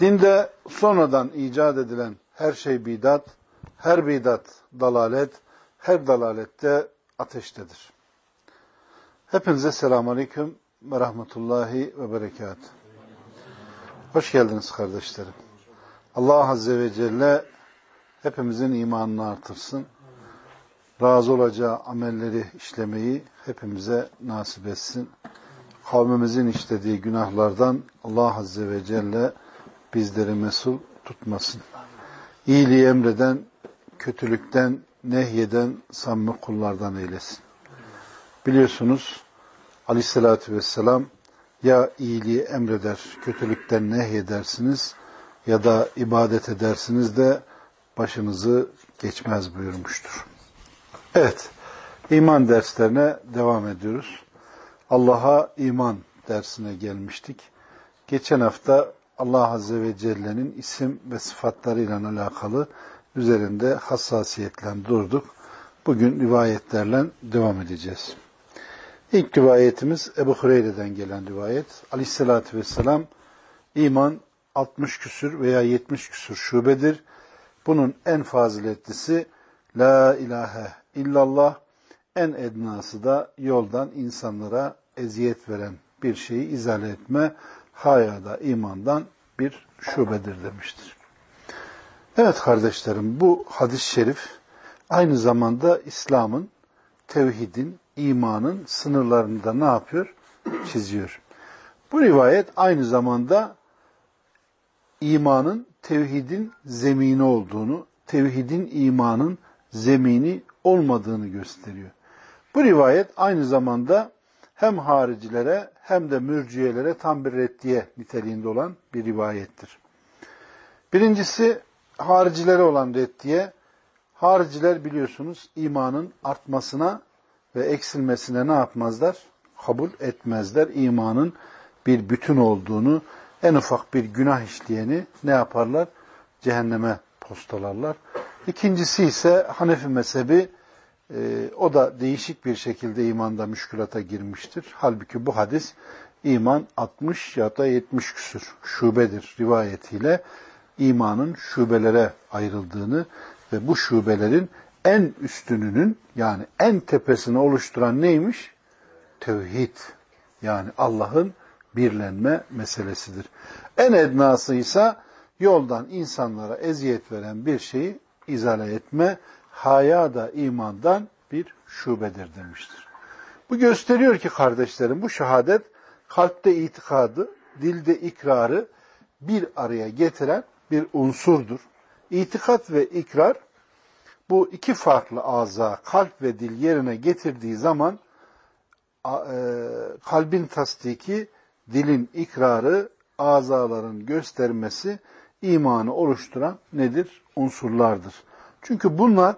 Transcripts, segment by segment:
Dinde sonradan icat edilen her şey bidat, her bidat dalalet, her dalalette ateştedir. Hepinize selamun aleyküm ve rahmetullahi ve berekat. Hoş geldiniz kardeşlerim. Allah Azze ve Celle hepimizin imanını artırsın. Razı olacağı amelleri işlemeyi hepimize nasip etsin. Kavmimizin işlediği günahlardan Allah Azze ve Celle bizleri mesul tutmasın. İyiliği emreden, kötülükten, nehyeden, samimi kullardan eylesin. Biliyorsunuz aleyhissalatü vesselam ya iyiliği emreder, kötülükten nehyedersiniz ya da ibadet edersiniz de başınızı geçmez buyurmuştur. Evet, iman derslerine devam ediyoruz. Allah'a iman dersine gelmiştik. Geçen hafta Allah Azze ve Celle'nin isim ve sıfatlarıyla alakalı üzerinde hassasiyetle durduk. Bugün rivayetlerle devam edeceğiz. İlk rivayetimiz Ebu Hureyre'den gelen rivayet. Aleyhissalatü vesselam iman 60 küsür veya 70 küsür şubedir. Bunun en faziletlisi La ilahe illallah en ednası da yoldan insanlara eziyet veren bir şeyi izale etme, hayada imandan bir şubedir demiştir. Evet kardeşlerim bu hadis-i şerif aynı zamanda İslam'ın, tevhidin, imanın sınırlarını da ne yapıyor? Çiziyor. Bu rivayet aynı zamanda imanın, tevhidin zemini olduğunu, tevhidin imanın zemini olmadığını gösteriyor. Bu rivayet aynı zamanda hem haricilere hem de mürciyelere tam bir reddiye niteliğinde olan bir rivayettir. Birincisi haricilere olan reddiye. Hariciler biliyorsunuz imanın artmasına ve eksilmesine ne yapmazlar? Kabul etmezler. İmanın bir bütün olduğunu, en ufak bir günah işleyeni ne yaparlar? Cehenneme postalarlar. İkincisi ise Hanefi mezhebi e, o da değişik bir şekilde imanda müşkülata girmiştir. Halbuki bu hadis iman 60 ya da 70 küsür şubedir rivayetiyle imanın şubelere ayrıldığını ve bu şubelerin en üstününün yani en tepesini oluşturan neymiş? Tevhid. Yani Allah'ın birlenme meselesidir. En ednası ise yoldan insanlara eziyet veren bir şeyi izale etme, haya da imandan bir şubedir demiştir. Bu gösteriyor ki kardeşlerim bu şehadet kalpte itikadı, dilde ikrarı bir araya getiren bir unsurdur. İtikat ve ikrar bu iki farklı ağza kalp ve dil yerine getirdiği zaman e, kalbin tasdiki, dilin ikrarı, azaların göstermesi imanı oluşturan nedir? Unsurlardır. Çünkü bunlar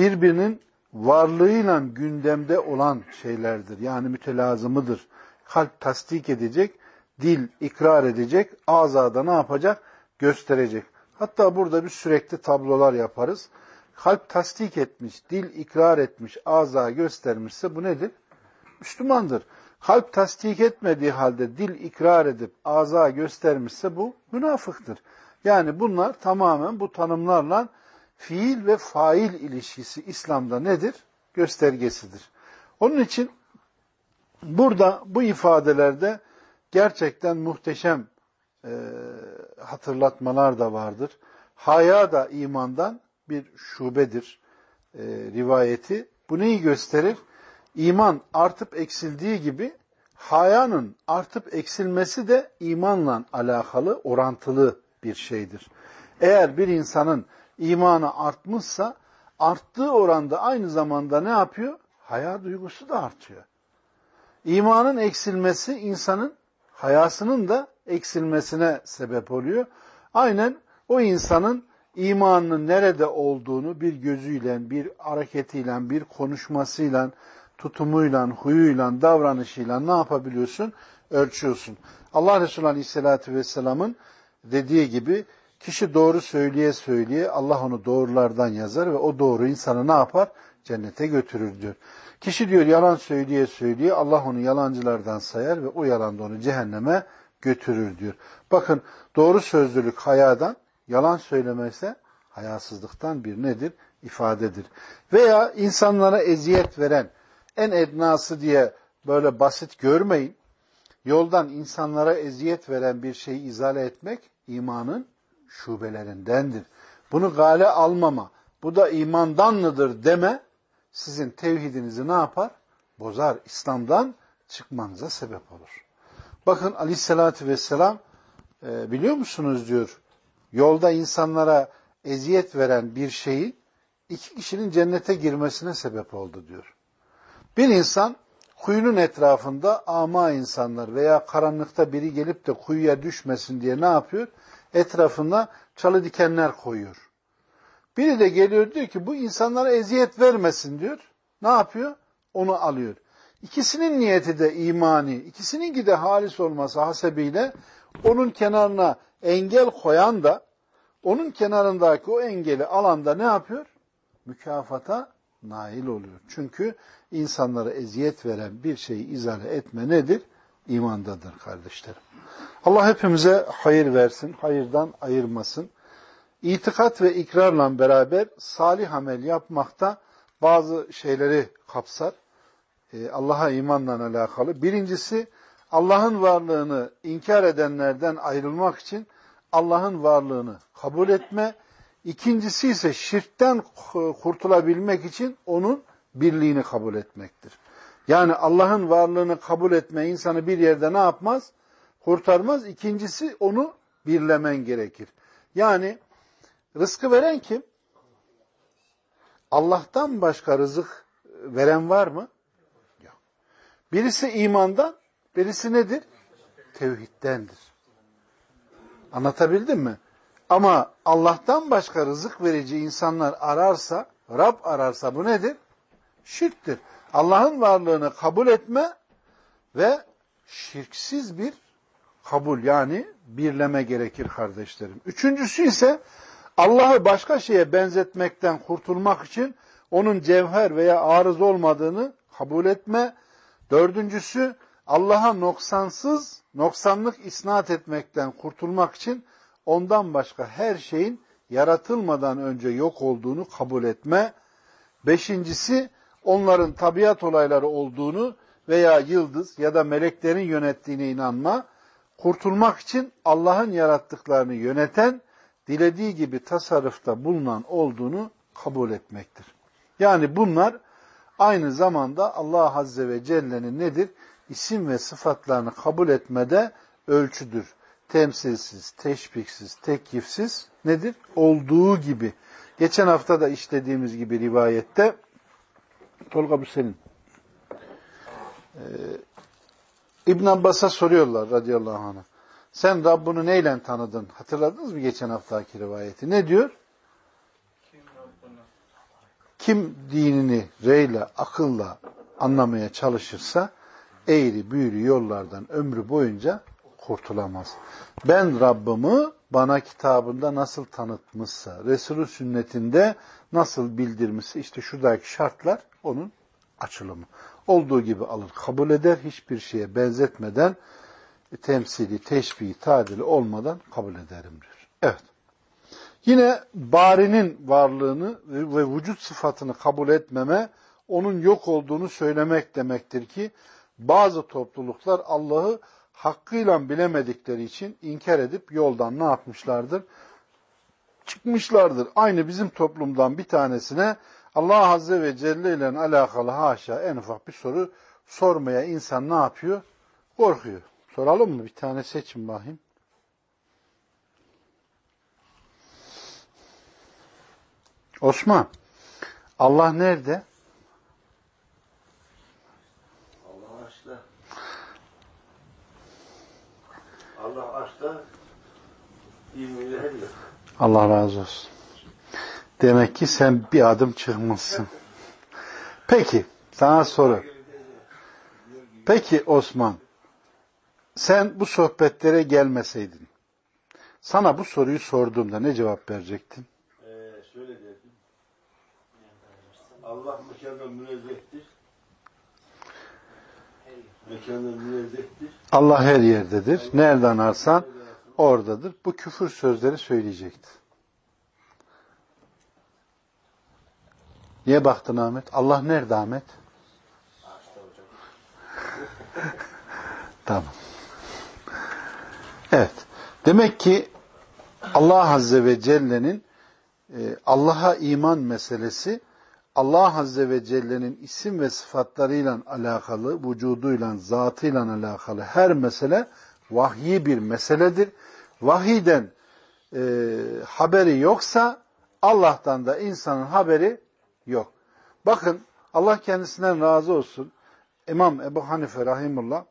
birbirinin varlığıyla gündemde olan şeylerdir. Yani mütelazımıdır. Kalp tasdik edecek, dil ikrar edecek, azada ne yapacak? Gösterecek. Hatta burada bir sürekli tablolar yaparız. Kalp tasdik etmiş, dil ikrar etmiş, aza göstermişse bu nedir? Müslümandır. Kalp tasdik etmediği halde dil ikrar edip aza göstermişse bu münafıktır. Yani bunlar tamamen bu tanımlarla fiil ve fail ilişkisi İslam'da nedir? Göstergesidir. Onun için burada bu ifadelerde gerçekten muhteşem e, hatırlatmalar da vardır. Haya da imandan bir şubedir e, rivayeti. Bu neyi gösterir? İman artıp eksildiği gibi hayanın artıp eksilmesi de imanla alakalı, orantılı bir şeydir. Eğer bir insanın imanı artmışsa arttığı oranda aynı zamanda ne yapıyor? Haya duygusu da artıyor. İmanın eksilmesi insanın hayasının da eksilmesine sebep oluyor. Aynen o insanın imanının nerede olduğunu bir gözüyle, bir hareketiyle, bir konuşmasıyla, tutumuyla, huyuyla, davranışıyla ne yapabiliyorsun? Ölçüyorsun. Allah Resulü Aleyhisselatü Vesselam'ın dediği gibi kişi doğru söyleye söyleye Allah onu doğrulardan yazar ve o doğru insanı ne yapar? Cennete götürür diyor. Kişi diyor yalan söyleye söyleye Allah onu yalancılardan sayar ve o yalan da onu cehenneme götürür diyor. Bakın doğru sözlülük hayadan, yalan söylemese hayasızlıktan bir nedir? ifadedir. Veya insanlara eziyet veren en ednası diye böyle basit görmeyin. Yoldan insanlara eziyet veren bir şeyi izale etmek imanın şubelerindendir. Bunu gale almama, bu da imandan mıdır deme, sizin tevhidinizi ne yapar? Bozar. İslam'dan çıkmanıza sebep olur. Bakın aleyhissalatü vesselam e, biliyor musunuz diyor, yolda insanlara eziyet veren bir şeyi iki kişinin cennete girmesine sebep oldu diyor. Bir insan kuyunun etrafında ama insanlar veya karanlıkta biri gelip de kuyuya düşmesin diye ne yapıyor? Etrafında çalı dikenler koyuyor. Biri de geliyor diyor ki bu insanlara eziyet vermesin diyor. Ne yapıyor? Onu alıyor. İkisinin niyeti de imani, ikisininki de halis olması hasebiyle onun kenarına engel koyan da onun kenarındaki o engeli alanda ne yapıyor? Mükafata nail oluyor. Çünkü insanlara eziyet veren bir şeyi izale etme nedir? İmandadır kardeşlerim. Allah hepimize hayır versin, hayırdan ayırmasın. İtikat ve ikrarla beraber salih amel yapmakta bazı şeyleri kapsar. Ee, Allah'a imanla alakalı. Birincisi Allah'ın varlığını inkar edenlerden ayrılmak için Allah'ın varlığını kabul etme. İkincisi ise şirkten kurtulabilmek için onun birliğini kabul etmektir. Yani Allah'ın varlığını kabul etme insanı bir yerde ne yapmaz? Kurtarmaz. İkincisi onu birlemen gerekir. Yani rızkı veren kim? Allah'tan başka rızık veren var mı? Yok. Birisi imandan, birisi nedir? Tevhiddendir. Anlatabildim mi? Ama Allah'tan başka rızık verici insanlar ararsa, Rab ararsa bu nedir? Şirktir. Allah'ın varlığını kabul etme ve şirksiz bir kabul yani birleme gerekir kardeşlerim. Üçüncüsü ise Allah'ı başka şeye benzetmekten kurtulmak için onun cevher veya arız olmadığını kabul etme. Dördüncüsü Allah'a noksansız, noksanlık isnat etmekten kurtulmak için ondan başka her şeyin yaratılmadan önce yok olduğunu kabul etme. Beşincisi onların tabiat olayları olduğunu veya yıldız ya da meleklerin yönettiğine inanma. Kurtulmak için Allah'ın yarattıklarını yöneten, dilediği gibi tasarrufta bulunan olduğunu kabul etmektir. Yani bunlar aynı zamanda Allah Azze ve Celle'nin nedir? İsim ve sıfatlarını kabul etmede ölçüdür. Temsilsiz, teşbiksiz, tekyifsiz nedir? Olduğu gibi. Geçen hafta da işlediğimiz gibi rivayette Tolga bu İbn Abbas'a soruyorlar radıyallahu anh'a. Sen Rabbini neyle tanıdın? Hatırladınız mı geçen haftaki rivayeti? Ne diyor? Kim dinini reyle, akılla anlamaya çalışırsa eğri büğrü yollardan ömrü boyunca kurtulamaz. Ben Rabbimi bana kitabında nasıl tanıtmışsa, Resulü sünnetinde nasıl bildirmişse işte şuradaki şartlar onun açılımı. Olduğu gibi alır, kabul eder, hiçbir şeye benzetmeden temsili, teşbihi, tadili olmadan kabul ederim diyor. Evet. Yine barinin varlığını ve vücut sıfatını kabul etmeme, onun yok olduğunu söylemek demektir ki, bazı topluluklar Allah'ı hakkıyla bilemedikleri için inkar edip yoldan ne yapmışlardır? Çıkmışlardır. Aynı bizim toplumdan bir tanesine Allah Azze ve Celle ile alakalı haşa en ufak bir soru sormaya insan ne yapıyor? Korkuyor. Soralım mı? Bir tane seçin bakayım. Osman, Allah nerede? Allah aşkına. Allah Açta 20 lira hediye. Allah razı olsun. Demek ki sen bir adım çıkmışsın. Peki, sana soru. Peki Osman, sen bu sohbetlere gelmeseydin, sana bu soruyu sorduğumda ne cevap verecektin? Ee, şöyle derdim. Allah. Mekandan münezzehtir. Allah her yerdedir. Nereden arsan oradadır. Bu küfür sözleri söyleyecekti. Niye baktın Ahmet? Allah nerede Ahmet? tamam. Evet. Demek ki Allah Azze ve Celle'nin e, Allah'a iman meselesi Allah Azze ve Celle'nin isim ve sıfatlarıyla alakalı, vücuduyla, zatıyla alakalı her mesele vahyi bir meseledir. Vahiden e, haberi yoksa Allah'tan da insanın haberi yok. Bakın Allah kendisinden razı olsun. İmam Ebu Hanife Rahimullah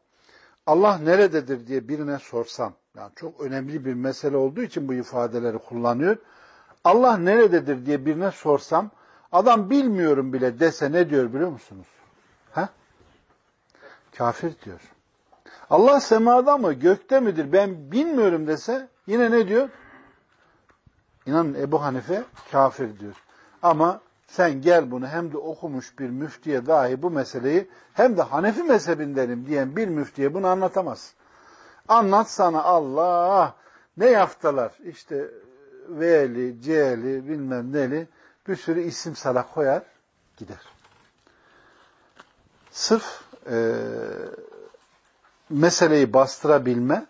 Allah nerededir diye birine sorsam, yani çok önemli bir mesele olduğu için bu ifadeleri kullanıyor. Allah nerededir diye birine sorsam, adam bilmiyorum bile dese ne diyor biliyor musunuz? Ha? Kafir diyor. Allah semada mı, gökte midir ben bilmiyorum dese yine ne diyor? İnanın Ebu Hanife kafir diyor. Ama sen gel bunu hem de okumuş bir müftiye dahi bu meseleyi hem de Hanefi mezhebindenim diyen bir müftiye bunu anlatamaz. Anlat sana Allah ne yaptılar işte V'li, C'li bilmem neli bir sürü isim sana koyar gider. Sırf e, meseleyi bastırabilme,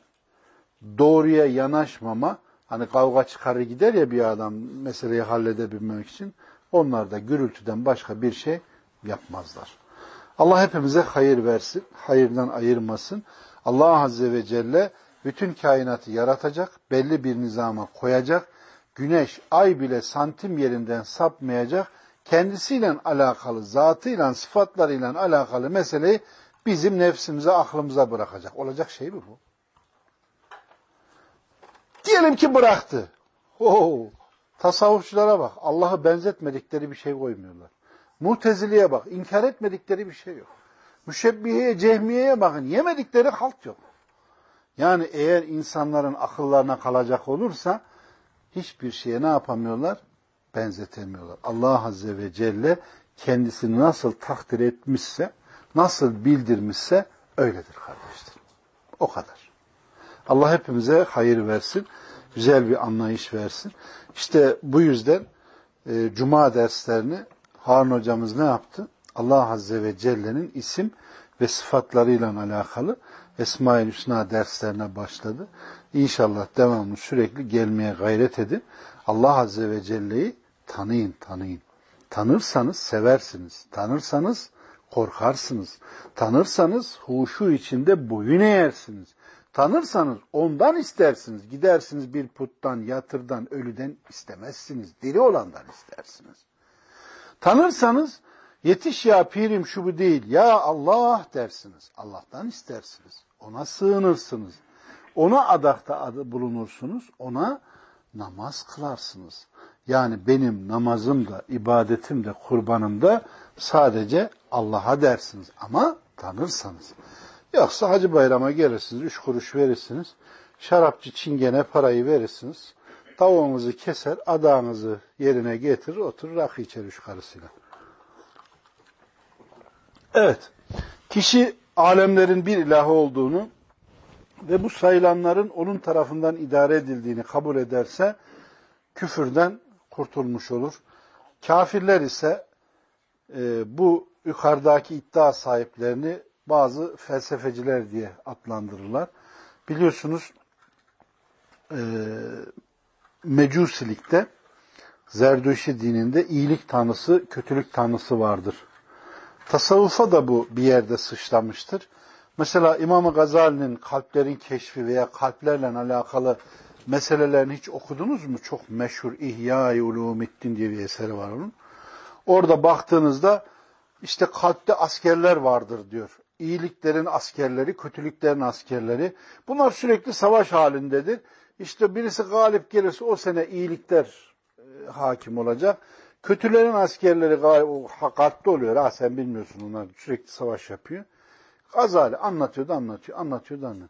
doğruya yanaşmama, hani kavga çıkarır gider ya bir adam meseleyi halledebilmek için, onlar da gürültüden başka bir şey yapmazlar. Allah hepimize hayır versin, hayırdan ayırmasın. Allah Azze ve Celle bütün kainatı yaratacak, belli bir nizama koyacak. Güneş, ay bile santim yerinden sapmayacak. Kendisiyle alakalı, zatıyla, sıfatlarıyla alakalı meseleyi bizim nefsimize, aklımıza bırakacak. Olacak şey mi bu? Diyelim ki bıraktı. Oo, tasavvufçulara bak. Allah'ı benzetmedikleri bir şey koymuyorlar. Muteziliye bak. inkar etmedikleri bir şey yok. Müşebbiheye, cehmiyeye bakın. Yemedikleri halt yok. Yani eğer insanların akıllarına kalacak olursa hiçbir şeye ne yapamıyorlar? Benzetemiyorlar. Allah Azze ve Celle kendisini nasıl takdir etmişse, nasıl bildirmişse öyledir kardeşler. O kadar. Allah hepimize hayır versin, güzel bir anlayış versin. İşte bu yüzden e, Cuma derslerini Harun hocamız ne yaptı? Allah Azze ve Celle'nin isim ve sıfatlarıyla alakalı Esma-i Hüsna derslerine başladı. İnşallah devamlı sürekli gelmeye gayret edin. Allah Azze ve Celle'yi tanıyın, tanıyın. Tanırsanız seversiniz. Tanırsanız korkarsınız. Tanırsanız huşu içinde boyun eğersiniz. Tanırsanız ondan istersiniz. Gidersiniz bir puttan, yatırdan, ölüden istemezsiniz. Diri olandan istersiniz. Tanırsanız yetiş ya pirim şu bu değil. Ya Allah dersiniz. Allah'tan istersiniz. Ona sığınırsınız. Ona adakta bulunursunuz. Ona namaz kılarsınız. Yani benim namazım da, ibadetim de, kurbanım da sadece Allah'a dersiniz. Ama tanırsanız. Yoksa Hacı Bayram'a gelirsiniz, üç kuruş verirsiniz. Şarapçı çingene parayı verirsiniz. Tavuğunuzu keser, adağınızı yerine getirir, oturur rakı içer üç karısıyla. Evet, kişi alemlerin bir ilahı olduğunu ve bu sayılanların onun tarafından idare edildiğini kabul ederse küfürden kurtulmuş olur. Kafirler ise e, bu yukarıdaki iddia sahiplerini bazı felsefeciler diye adlandırırlar. Biliyorsunuz e, Mecusilikte Zerdüşi dininde iyilik tanrısı, kötülük tanrısı vardır. Tasavvufa da bu bir yerde sıçramıştır. Mesela İmam Gazali'nin kalplerin keşfi veya kalplerle alakalı meselelerini hiç okudunuz mu? Çok meşhur İhya-i Ulumiddin diye bir eseri var onun. Orada baktığınızda işte kalpte askerler vardır diyor. İyiliklerin askerleri, kötülüklerin askerleri. Bunlar sürekli savaş halindedir. İşte birisi galip gelirse o sene iyilikler e, hakim olacak. Kötülerin askerleri hakatli oluyor. Ha sen bilmiyorsun onlar sürekli savaş yapıyor. Gazali anlatıyordu anlatıyor, anlatıyordu anlatıyor.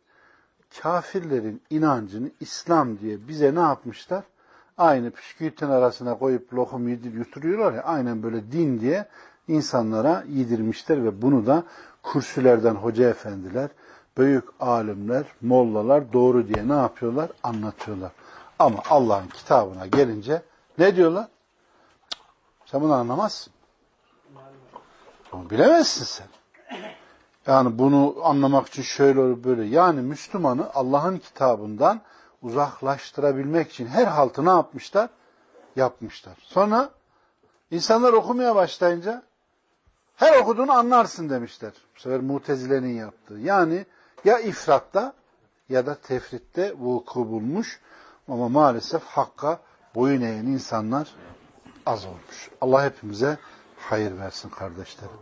Kafirlerin inancını İslam diye bize ne yapmışlar? Aynı püsküvitin arasına koyup lokum yedir yuturuyorlar ya, aynen böyle din diye insanlara yedirmişler ve bunu da kürsülerden hoca efendiler, büyük alimler, mollalar doğru diye ne yapıyorlar? Anlatıyorlar. Ama Allah'ın kitabına gelince ne diyorlar? Sen bunu anlamazsın. Bunu bilemezsin sen. Yani bunu anlamak için şöyle olur böyle. Yani Müslümanı Allah'ın kitabından uzaklaştırabilmek için her haltı ne yapmışlar? Yapmışlar. Sonra insanlar okumaya başlayınca her okuduğunu anlarsın demişler. Bu sefer mutezilenin yaptığı. Yani ya ifratta ya da tefritte vuku bulmuş ama maalesef hakka boyun eğen insanlar az olmuş. Allah hepimize hayır versin kardeşlerim.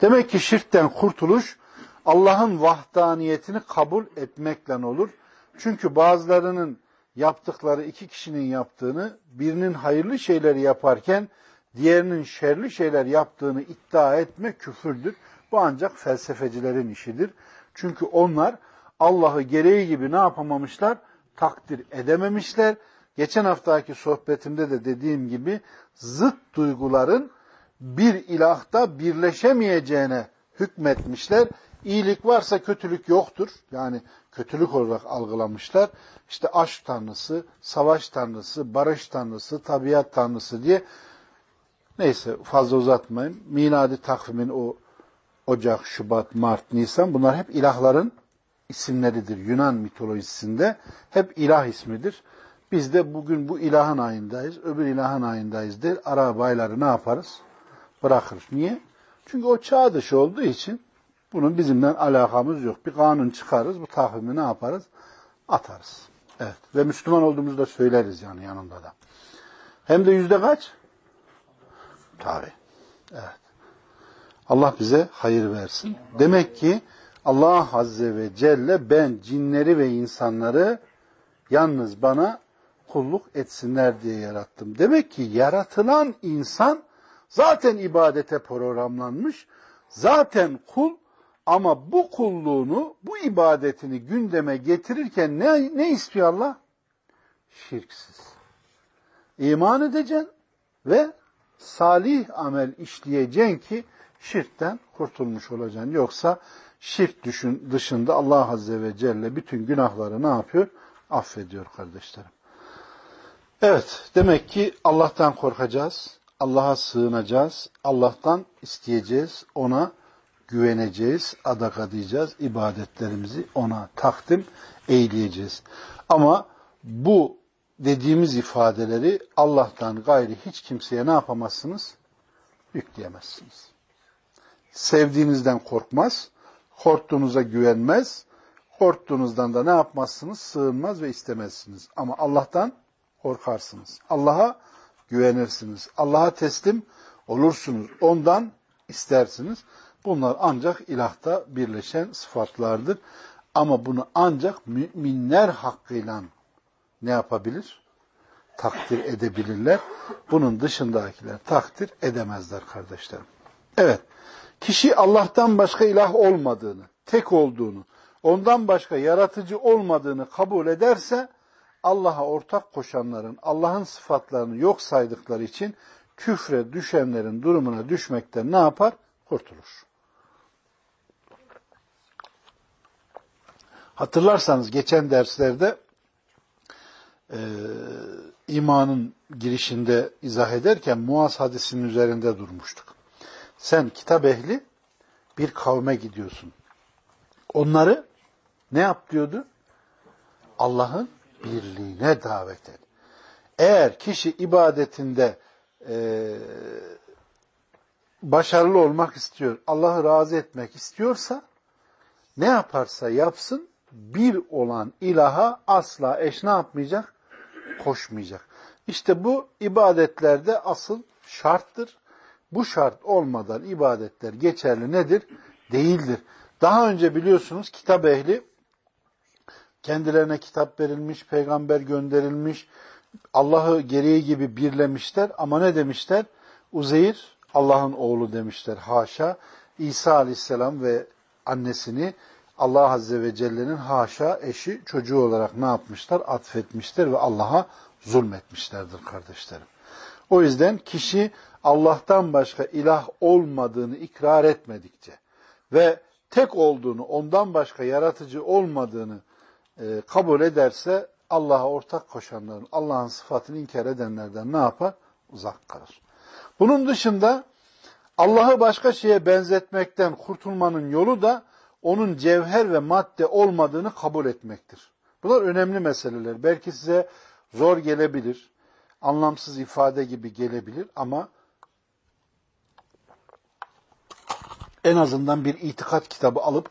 Demek ki şirkten kurtuluş Allah'ın vahdaniyetini kabul etmekle olur. Çünkü bazılarının yaptıkları iki kişinin yaptığını, birinin hayırlı şeyleri yaparken diğerinin şerli şeyler yaptığını iddia etme küfürdür. Bu ancak felsefecilerin işidir. Çünkü onlar Allah'ı gereği gibi ne yapamamışlar? Takdir edememişler. Geçen haftaki sohbetimde de dediğim gibi zıt duyguların bir ilahta birleşemeyeceğine hükmetmişler. İyilik varsa kötülük yoktur. Yani kötülük olarak algılamışlar. İşte aşk tanrısı, savaş tanrısı, barış tanrısı, tabiat tanrısı diye neyse fazla uzatmayayım. Miladi takvimin o Ocak, Şubat, Mart, Nisan bunlar hep ilahların isimleridir. Yunan mitolojisinde hep ilah ismidir. Biz de bugün bu ilahın ayındayız, öbür ilahın ayındayız der. Arap ayları ne yaparız? Bırakırız. Niye? Çünkü o çağ dışı olduğu için bunun bizimle alakamız yok. Bir kanun çıkarız, bu takvimi ne yaparız? Atarız. Evet. Ve Müslüman olduğumuzu da söyleriz yani yanında da. Hem de yüzde kaç? Tabi. Evet. Allah bize hayır versin. Demek ki Allah Azze ve Celle ben cinleri ve insanları yalnız bana kulluk etsinler diye yarattım. Demek ki yaratılan insan zaten ibadete programlanmış, zaten kul ama bu kulluğunu, bu ibadetini gündeme getirirken ne, ne istiyor Allah? Şirksiz. İman edeceksin ve salih amel işleyeceksin ki şirkten kurtulmuş olacaksın. Yoksa şirk düşün, dışında Allah Azze ve Celle bütün günahları ne yapıyor? Affediyor kardeşlerim. Evet, demek ki Allah'tan korkacağız, Allah'a sığınacağız, Allah'tan isteyeceğiz, ona güveneceğiz, adak adayacağız, ibadetlerimizi ona takdim eyleyeceğiz. Ama bu dediğimiz ifadeleri Allah'tan gayri hiç kimseye ne yapamazsınız? Yükleyemezsiniz. Sevdiğinizden korkmaz, korktuğunuza güvenmez, korktuğunuzdan da ne yapmazsınız? Sığınmaz ve istemezsiniz. Ama Allah'tan korkarsınız. Allah'a güvenirsiniz. Allah'a teslim olursunuz. Ondan istersiniz. Bunlar ancak ilahta birleşen sıfatlardır. Ama bunu ancak müminler hakkıyla ne yapabilir? Takdir edebilirler. Bunun dışındakiler takdir edemezler kardeşlerim. Evet. Kişi Allah'tan başka ilah olmadığını, tek olduğunu, ondan başka yaratıcı olmadığını kabul ederse Allah'a ortak koşanların Allah'ın sıfatlarını yok saydıkları için küfre düşenlerin durumuna düşmekten ne yapar? Kurtulur. Hatırlarsanız geçen derslerde e, imanın girişinde izah ederken Muaz hadisinin üzerinde durmuştuk. Sen kitap ehli bir kavme gidiyorsun. Onları ne yap diyordu? Allah'ın birliğine davet et. Eğer kişi ibadetinde e, başarılı olmak istiyor, Allah'ı razı etmek istiyorsa ne yaparsa yapsın bir olan ilaha asla eş ne yapmayacak? Koşmayacak. İşte bu ibadetlerde asıl şarttır. Bu şart olmadan ibadetler geçerli nedir? Değildir. Daha önce biliyorsunuz kitap ehli kendilerine kitap verilmiş, peygamber gönderilmiş, Allah'ı gereği gibi birlemişler ama ne demişler? Uzeyr Allah'ın oğlu demişler haşa. İsa aleyhisselam ve annesini Allah Azze ve Celle'nin haşa eşi çocuğu olarak ne yapmışlar? Atfetmişler ve Allah'a zulmetmişlerdir kardeşlerim. O yüzden kişi Allah'tan başka ilah olmadığını ikrar etmedikçe ve tek olduğunu, ondan başka yaratıcı olmadığını e, kabul ederse Allah'a ortak koşanların, Allah'ın sıfatını inkar edenlerden ne yapar? Uzak kalır. Bunun dışında Allah'ı başka şeye benzetmekten kurtulmanın yolu da onun cevher ve madde olmadığını kabul etmektir. Bunlar önemli meseleler. Belki size zor gelebilir, anlamsız ifade gibi gelebilir ama en azından bir itikat kitabı alıp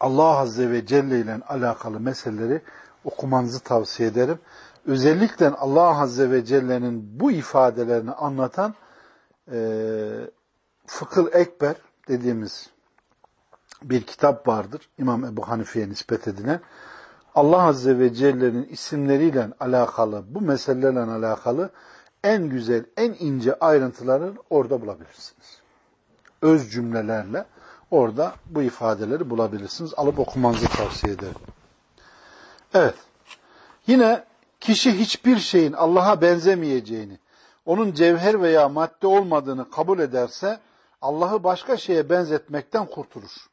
Allah Azze ve Celle ile alakalı meseleleri okumanızı tavsiye ederim. Özellikle Allah Azze ve Celle'nin bu ifadelerini anlatan e, Fıkıl Ekber dediğimiz bir kitap vardır. İmam Ebu Hanife'ye nispet edilen. Allah Azze ve Celle'nin isimleriyle alakalı, bu meselelerle alakalı en güzel, en ince ayrıntıları orada bulabilirsiniz. Öz cümlelerle orada bu ifadeleri bulabilirsiniz. Alıp okumanızı tavsiye ederim. Evet. Yine kişi hiçbir şeyin Allah'a benzemeyeceğini, onun cevher veya madde olmadığını kabul ederse Allah'ı başka şeye benzetmekten kurtulur.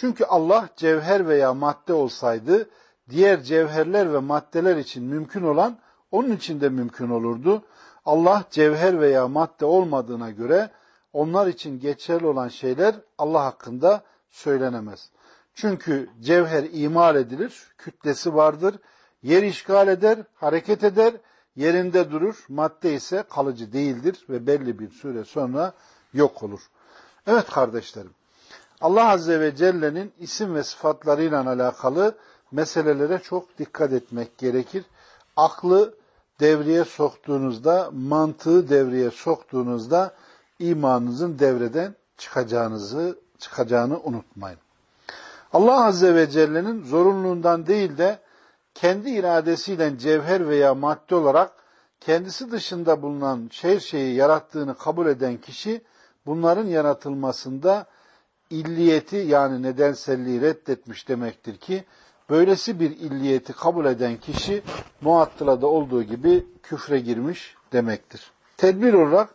Çünkü Allah cevher veya madde olsaydı diğer cevherler ve maddeler için mümkün olan onun için de mümkün olurdu. Allah cevher veya madde olmadığına göre onlar için geçerli olan şeyler Allah hakkında söylenemez. Çünkü cevher imal edilir, kütlesi vardır, yer işgal eder, hareket eder, yerinde durur, madde ise kalıcı değildir ve belli bir süre sonra yok olur. Evet kardeşlerim, Allah Azze ve Celle'nin isim ve sıfatlarıyla alakalı meselelere çok dikkat etmek gerekir. Aklı devreye soktuğunuzda, mantığı devreye soktuğunuzda imanınızın devreden çıkacağınızı çıkacağını unutmayın. Allah Azze ve Celle'nin zorunluluğundan değil de kendi iradesiyle cevher veya madde olarak kendisi dışında bulunan şehir şeyi yarattığını kabul eden kişi bunların yaratılmasında illiyeti yani nedenselliği reddetmiş demektir ki böylesi bir illiyeti kabul eden kişi muattılada olduğu gibi küfre girmiş demektir. Tedbir olarak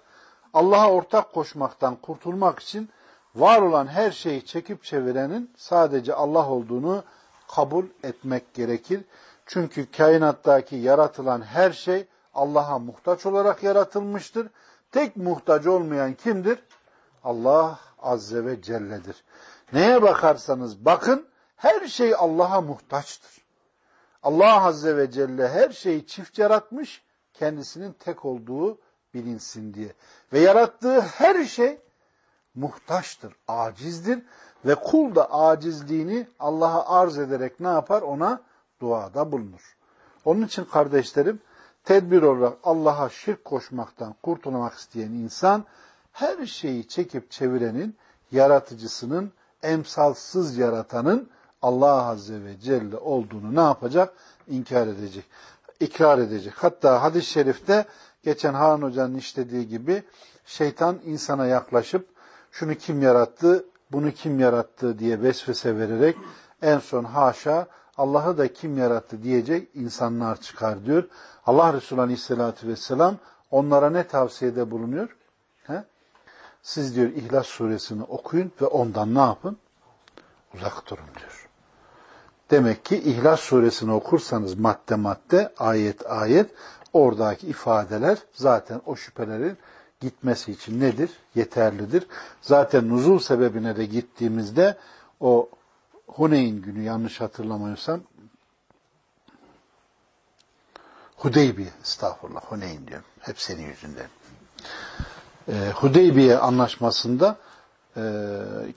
Allah'a ortak koşmaktan kurtulmak için var olan her şeyi çekip çevirenin sadece Allah olduğunu kabul etmek gerekir. Çünkü kainattaki yaratılan her şey Allah'a muhtaç olarak yaratılmıştır. Tek muhtaç olmayan kimdir? Allah Azze ve Celle'dir. Neye bakarsanız bakın her şey Allah'a muhtaçtır. Allah Azze ve Celle her şeyi çift yaratmış, kendisinin tek olduğu bilinsin diye. Ve yarattığı her şey muhtaçtır, acizdir ve kul da acizliğini Allah'a arz ederek ne yapar? Ona duada bulunur. Onun için kardeşlerim, tedbir olarak Allah'a şirk koşmaktan kurtulmak isteyen insan, her şeyi çekip çevirenin, yaratıcısının, emsalsız yaratanın Allah Azze ve Celle olduğunu ne yapacak? İnkar edecek. ikrar edecek. Hatta hadis-i şerifte geçen Harun Hoca'nın işlediği gibi şeytan insana yaklaşıp şunu kim yarattı, bunu kim yarattı diye vesvese vererek en son haşa Allah'ı da kim yarattı diyecek insanlar çıkar diyor. Allah Resulü Aleyhisselatü Vesselam onlara ne tavsiyede bulunuyor? Siz diyor İhlas suresini okuyun ve ondan ne yapın? Uzak durun diyor. Demek ki İhlas suresini okursanız madde madde, ayet ayet, oradaki ifadeler zaten o şüphelerin gitmesi için nedir? Yeterlidir. Zaten nuzul sebebine de gittiğimizde o Huneyn günü yanlış hatırlamıyorsam Hudeybiye, estağfurullah Huneyn diyorum. Hep senin yüzünden. Ee, Hudeybiye anlaşmasında e,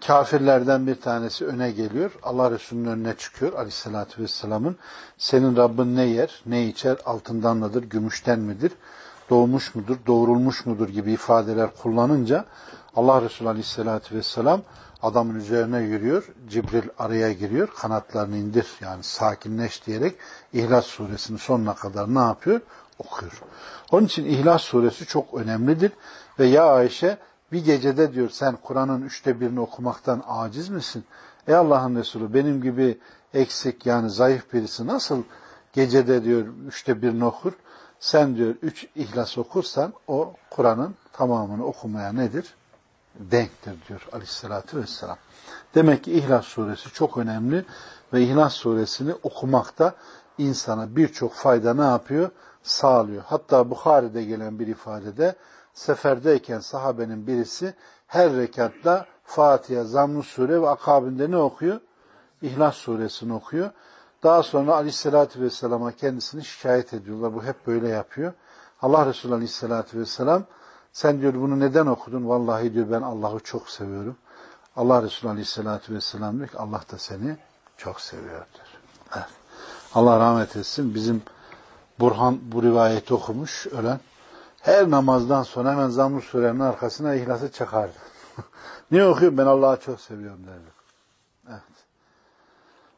kafirlerden bir tanesi öne geliyor. Allah Resulü'nün önüne çıkıyor aleyhissalatü vesselamın. Senin Rabbin ne yer, ne içer, altından mıdır, gümüşten midir, doğmuş mudur, doğrulmuş mudur gibi ifadeler kullanınca Allah Resulü aleyhissalatü vesselam Adamın üzerine yürüyor. Cibril araya giriyor. Kanatlarını indir. Yani sakinleş diyerek İhlas suresinin sonuna kadar ne yapıyor? Okuyor. Onun için İhlas suresi çok önemlidir. Ve ya Ayşe bir gecede diyor sen Kur'an'ın üçte birini okumaktan aciz misin? Ey Allah'ın Resulü benim gibi eksik yani zayıf birisi nasıl gecede diyor üçte birini okur? Sen diyor üç ihlas okursan o Kur'an'ın tamamını okumaya nedir? Denktir diyor aleyhissalatü vesselam. Demek ki İhlas suresi çok önemli ve İhlas suresini okumakta insana birçok fayda ne yapıyor? Sağlıyor. Hatta Bukhari'de gelen bir ifadede seferdeyken sahabenin birisi her rekatta Fatiha, Zamm-ı Sure ve akabinde ne okuyor? İhlas suresini okuyor. Daha sonra aleyhissalatü vesselama kendisini şikayet ediyorlar. Bu hep böyle yapıyor. Allah Resulü aleyhissalatü vesselam sen diyor bunu neden okudun? Vallahi diyor ben Allah'ı çok seviyorum. Allah Resulü aleyhissalatü vesselam diyor ki Allah da seni çok seviyordur. Evet. Allah rahmet etsin. Bizim Burhan bu rivayeti okumuş ölen. Her namazdan sonra hemen Zamm-ı Sure'nin arkasına ihlası çakardı. Niye okuyor? Ben Allah'ı çok seviyorum derdi. Evet.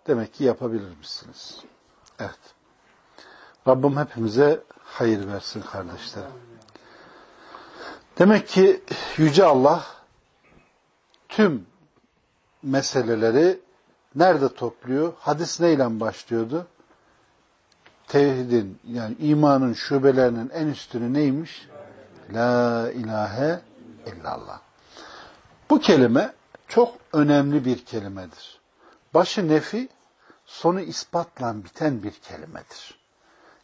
Demek ki yapabilir misiniz? Evet. Rabbim hepimize hayır versin kardeşlerim. Demek ki Yüce Allah tüm meseleleri nerede topluyor? Hadis neyle başlıyordu? Tevhidin yani imanın şubelerinin en üstünü neymiş? La ilahe illallah. Bu kelime çok önemli bir kelimedir. Başı nefi, sonu ispatla biten bir kelimedir.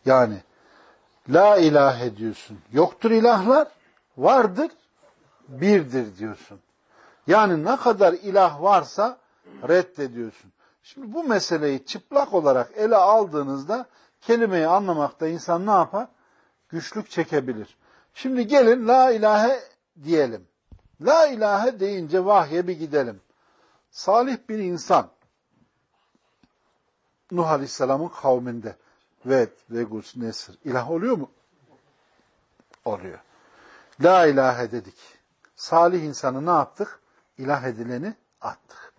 Yani la ilahe diyorsun. Yoktur ilahlar, vardır, birdir diyorsun. Yani ne kadar ilah varsa reddediyorsun. Şimdi bu meseleyi çıplak olarak ele aldığınızda kelimeyi anlamakta insan ne yapar? Güçlük çekebilir. Şimdi gelin la ilahe diyelim. La ilahe deyince vahye bir gidelim. Salih bir insan Nuh Aleyhisselam'ın kavminde Ved, Vegus, Nesr ilah oluyor mu? Oluyor. La ilahe dedik. Salih insanı ne yaptık? İlah edileni attık.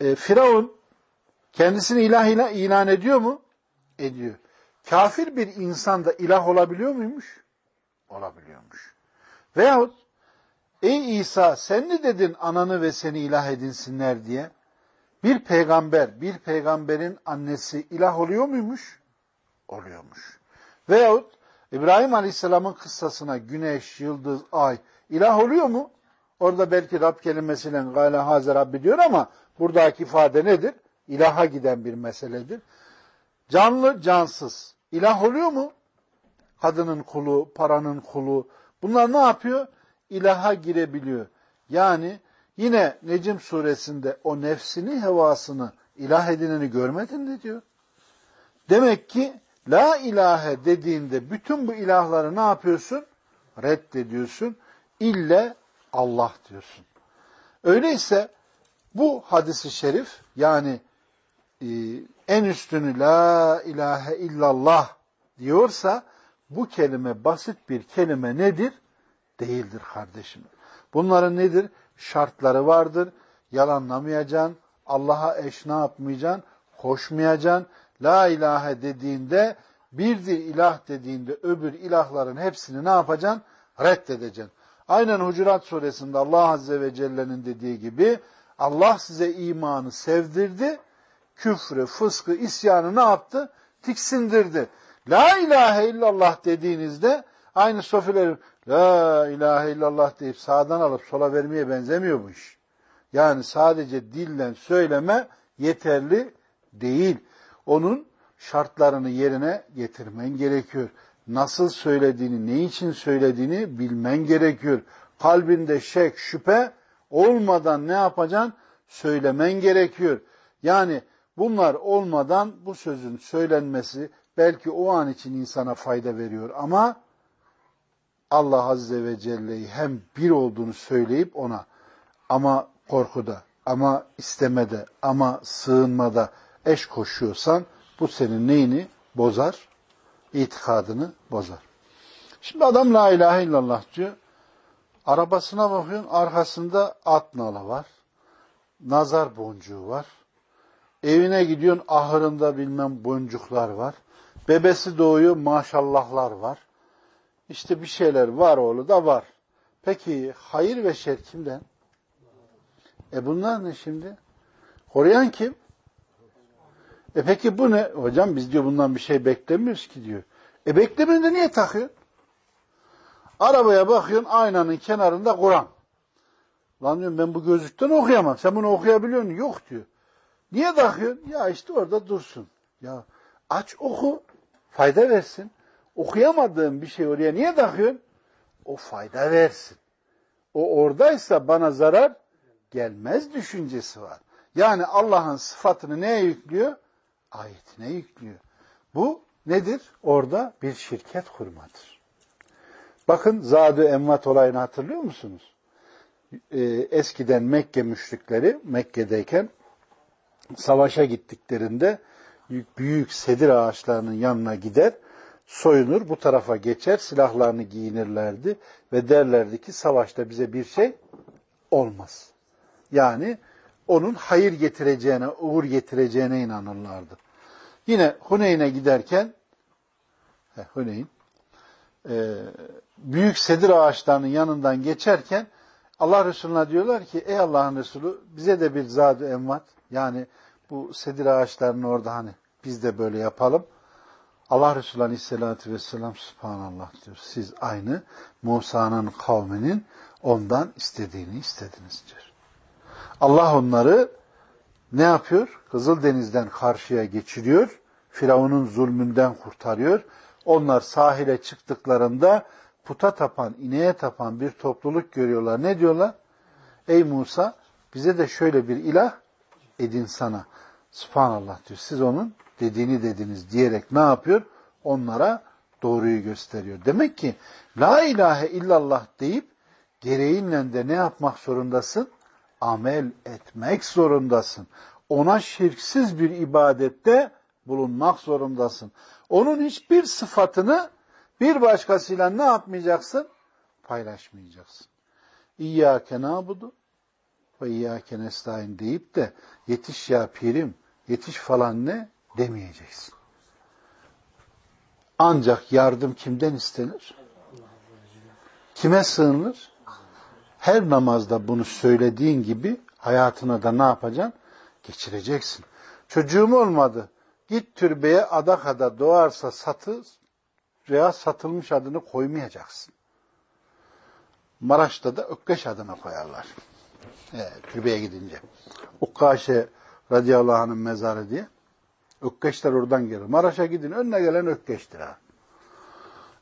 E, Firavun kendisini ilah ilan ediyor mu? Ediyor. Kafir bir insan da ilah olabiliyor muymuş? Olabiliyormuş. Veyahut Ey İsa sen ne dedin ananı ve seni ilah edinsinler diye? Bir peygamber, bir peygamberin annesi ilah oluyor muymuş? Oluyormuş. Veyahut İbrahim Aleyhisselam'ın kıssasına güneş, yıldız, ay ilah oluyor mu? Orada belki Rab kelimesiyle gâle haze Rabbi diyor ama buradaki ifade nedir? İlaha giden bir meseledir. Canlı, cansız. İlah oluyor mu? Kadının kulu, paranın kulu. Bunlar ne yapıyor? İlaha girebiliyor. Yani yine Necim suresinde o nefsini, hevasını ilah edineni görmedin mi diyor. Demek ki la ilahe dediğinde bütün bu ilahları ne yapıyorsun? Reddediyorsun. İlle Allah diyorsun. Öyleyse bu hadisi şerif yani e, en üstünü la ilahe illallah diyorsa bu kelime basit bir kelime nedir? Değildir kardeşim. Bunların nedir? Şartları vardır. Yalanlamayacaksın. Allah'a eş ne yapmayacaksın? Koşmayacaksın. La ilahe dediğinde birdir ilah dediğinde öbür ilahların hepsini ne yapacaksın? Reddedeceksin. Aynen Hucurat suresinde Allah Azze ve Celle'nin dediği gibi Allah size imanı sevdirdi, küfrü, fıskı, isyanı ne yaptı? Tiksindirdi. La ilahe illallah dediğinizde aynı sofiler La ilahe illallah deyip sağdan alıp sola vermeye benzemiyor bu iş. Yani sadece dillen söyleme yeterli değil. Onun şartlarını yerine getirmen gerekiyor. Nasıl söylediğini, ne için söylediğini bilmen gerekiyor. Kalbinde şek, şüphe olmadan ne yapacaksın? Söylemen gerekiyor. Yani bunlar olmadan bu sözün söylenmesi belki o an için insana fayda veriyor ama Allah Azze ve Celle'yi hem bir olduğunu söyleyip ona ama korkuda, ama istemede, ama sığınmada eş koşuyorsan bu senin neyini bozar? İtikadını bozar. Şimdi adam la ilahe illallah diyor. Arabasına bakıyorsun arkasında at nala var. nazar boncuğu var. Evine gidiyorsun ahırında bilmem boncuklar var. Bebesi doğuyor maşallahlar var. İşte bir şeyler var oğlu da var. Peki hayır ve şer kimden? E bunlar ne şimdi? Koruyan kim? E peki bu ne? Hocam biz diyor bundan bir şey beklemiyoruz ki diyor. E beklemeden niye takıyorsun? Arabaya bakıyorsun aynanın kenarında Kur'an. Lan diyorum ben bu gözlükten okuyamam. Sen bunu okuyabiliyor musun? Yok diyor. Niye takıyorsun? Ya işte orada dursun. Ya aç oku. Fayda versin. Okuyamadığın bir şey oraya niye takıyorsun? O fayda versin. O oradaysa bana zarar gelmez düşüncesi var. Yani Allah'ın sıfatını neye yüklüyor? Ayetine yüklüyor. Bu nedir? Orada bir şirket kurmadır. Bakın Zadü Emvat olayını hatırlıyor musunuz? Ee, eskiden Mekke müşrikleri Mekke'deyken savaşa gittiklerinde büyük, sedir ağaçlarının yanına gider, soyunur, bu tarafa geçer, silahlarını giyinirlerdi ve derlerdi ki savaşta bize bir şey olmaz. Yani onun hayır getireceğine, uğur getireceğine inanırlardı. Yine Huneyn'e giderken Huneyn e, büyük sedir ağaçlarının yanından geçerken Allah Resulü'ne diyorlar ki ey Allah'ın Resulü bize de bir zad envat yani bu sedir ağaçlarını orada hani biz de böyle yapalım. Allah Resulü Aleyhisselatü Vesselam Subhanallah diyor. Siz aynı Musa'nın kavminin ondan istediğini istediniz diyor. Allah onları ne yapıyor? Kızıldeniz'den karşıya geçiriyor. Firavun'un zulmünden kurtarıyor. Onlar sahile çıktıklarında puta tapan, ineğe tapan bir topluluk görüyorlar. Ne diyorlar? Ey Musa bize de şöyle bir ilah edin sana. Subhanallah diyor. Siz onun dediğini dediniz diyerek ne yapıyor? Onlara doğruyu gösteriyor. Demek ki la ilahe illallah deyip gereğinle de ne yapmak zorundasın? Amel etmek zorundasın. Ona şirksiz bir ibadette bulunmak zorundasın. Onun hiçbir sıfatını bir başkasıyla ne yapmayacaksın? Paylaşmayacaksın. İyyâke nâbudu ve iyyâke nestaîn deyip de yetiş ya pirim, yetiş falan ne demeyeceksin. Ancak yardım kimden istenir? Kime sığınır? Her namazda bunu söylediğin gibi hayatına da ne yapacaksın? Geçireceksin. Çocuğum olmadı. Git türbeye adak ada doğarsa satı veya satılmış adını koymayacaksın. Maraş'ta da Ökkeş adını koyarlar. E, türbeye gidince. Ukkaşe radıyallahu anh'ın mezarı diye. Ökkeşler oradan gelir. Maraş'a gidin önüne gelen Ökkeş'tir ha.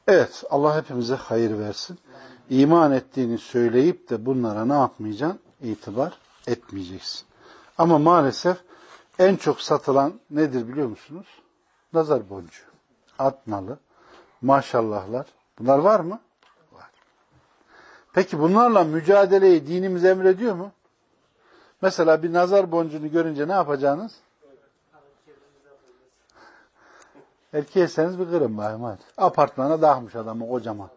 Evet Allah hepimize hayır versin. İman ettiğini söyleyip de bunlara ne yapmayacaksın? İtibar etmeyeceksin. Ama maalesef en çok satılan nedir biliyor musunuz? Nazar boncuğu. Atmalı, maşallahlar. Bunlar var mı? Peki bunlarla mücadeleyi dinimiz emrediyor mu? Mesela bir nazar boncuğunu görünce ne yapacaksınız? Erkeğseniz bir kırın bakayım hadi. Apartmana dağmış adamı kocaman.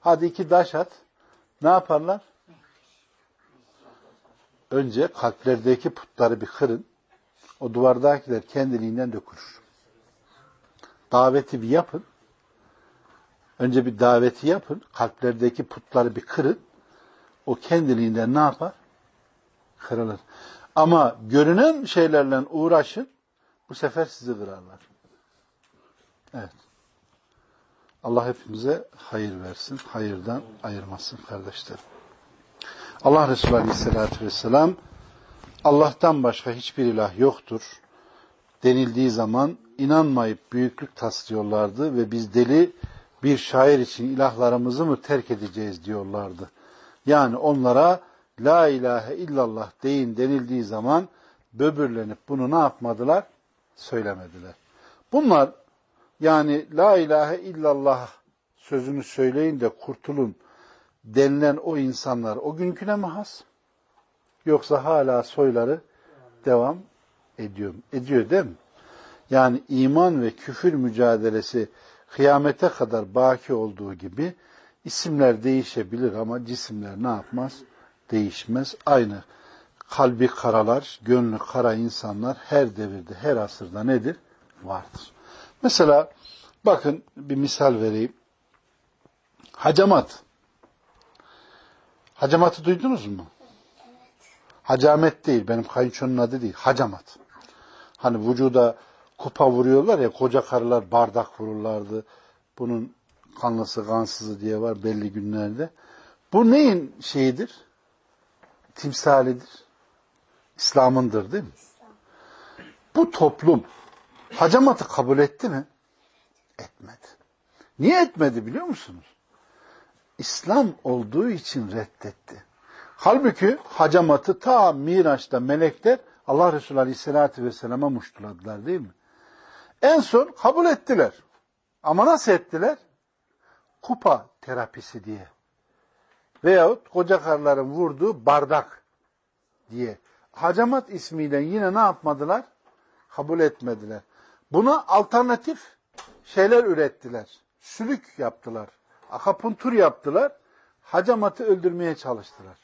Hadi iki taş at. Ne yaparlar? Önce kalplerdeki putları bir kırın. O duvardakiler kendiliğinden dökülür. Daveti bir yapın. Önce bir daveti yapın. Kalplerdeki putları bir kırın. O kendiliğinden ne yapar? Kırılır. Ama görünen şeylerle uğraşın. Bu sefer sizi kırarlar. Evet. Allah hepimize hayır versin. Hayırdan ayırmasın kardeşlerim. Allah Resulü Aleyhisselatü Vesselam Allah'tan başka hiçbir ilah yoktur denildiği zaman inanmayıp büyüklük taslıyorlardı ve biz deli bir şair için ilahlarımızı mı terk edeceğiz diyorlardı. Yani onlara la ilahe illallah deyin denildiği zaman böbürlenip bunu ne yapmadılar? Söylemediler. Bunlar yani la ilahe illallah sözünü söyleyin de kurtulun denilen o insanlar o günküne mi has? Yoksa hala soyları devam ediyor, ediyor değil mi? Yani iman ve küfür mücadelesi kıyamete kadar baki olduğu gibi isimler değişebilir ama cisimler ne yapmaz? Değişmez. Aynı kalbi karalar, gönlü kara insanlar her devirde, her asırda nedir? Vardır. Mesela bakın bir misal vereyim. Hacamat. Hacamatı duydunuz mu? Hacamet değil, benim kayınçonun adı değil. Hacamat. Hani vücuda kupa vuruyorlar ya, koca karılar bardak vururlardı. Bunun kanlısı, kansızı diye var belli günlerde. Bu neyin şeyidir? Timsalidir. İslam'ındır değil mi? Bu toplum hacamatı kabul etti mi? Etmedi. Niye etmedi biliyor musunuz? İslam olduğu için reddetti. Halbuki hacamatı ta Miraç'ta melekler Allah Resulü Aleyhisselatü Vesselam'a muştuladılar değil mi? En son kabul ettiler. Ama nasıl ettiler? Kupa terapisi diye. Veyahut koca karların vurduğu bardak diye. Hacamat ismiyle yine ne yapmadılar? Kabul etmediler. Buna alternatif şeyler ürettiler. Sülük yaptılar. Akapuntur yaptılar. Hacamatı öldürmeye çalıştılar.